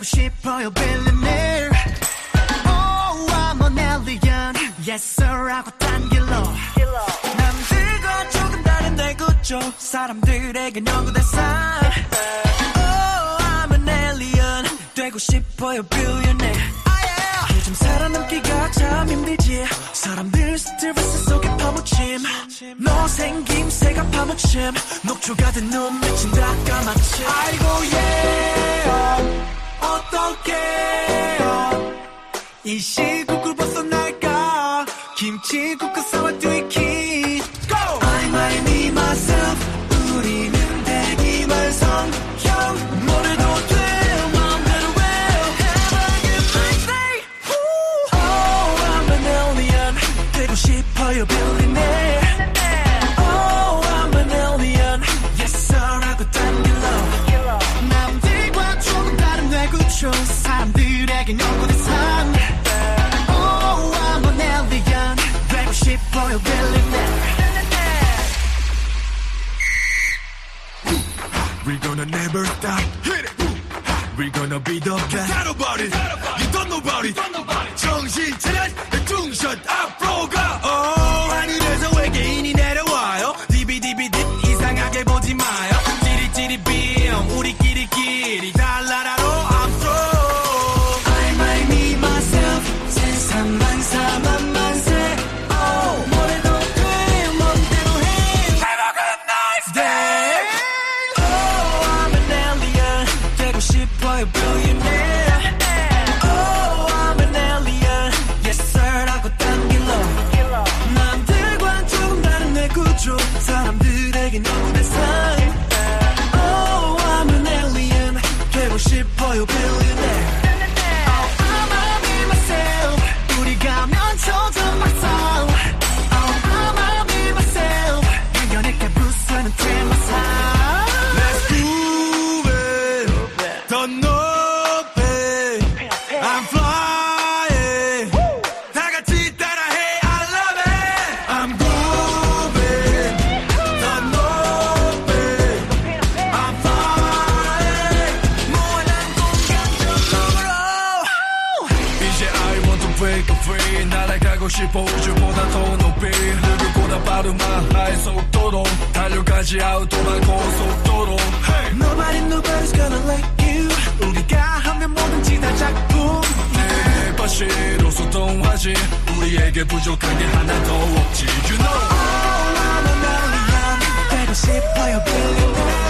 되고 싶어요 billionaire. Oh I'm an alien. Yes sir 하고 딴 길로 남들과 조금 다른 내 구조 사람들에겐 연구 대상 Oh I'm an alien. 되고 싶어요 billionaire. 요즘 살아남기가 참 힘들지. 사람들 스트레스 속에 파묻힘. 너 생김새가 파묻힘. 녹초가 된 눈 맺힌 다 까맣지. 아이고 yeah 이 시국을 벗어날까 김치국과 사와 뛰기! Oh Oh 사람들에겐 연구 We're gonna never stop. Hit it. We're gonna be the best. Forget about it. You don't know about it. 정신 싶어요 billionaire Oh I'm an alien Yes sir 하고 딴 길로 남들과 조금 다른 내 구조 사람들에겐 연구대상 Oh I'm an alien 되고 싶어요 billionaire free. 날아가고 싶어 우주보다 더 높이. 누구보다 빠른 마하의 속도로. 달려가지 아웃도만 고속도로. Hey. Nobody, nobody's gonna like you 우리가 하면 뭐든지 다 작품 내 baş으로 소통하지. 우리에게 부족한 게 하나도 없지. You know. Oh I'm an alien 되고 싶어요 billionaire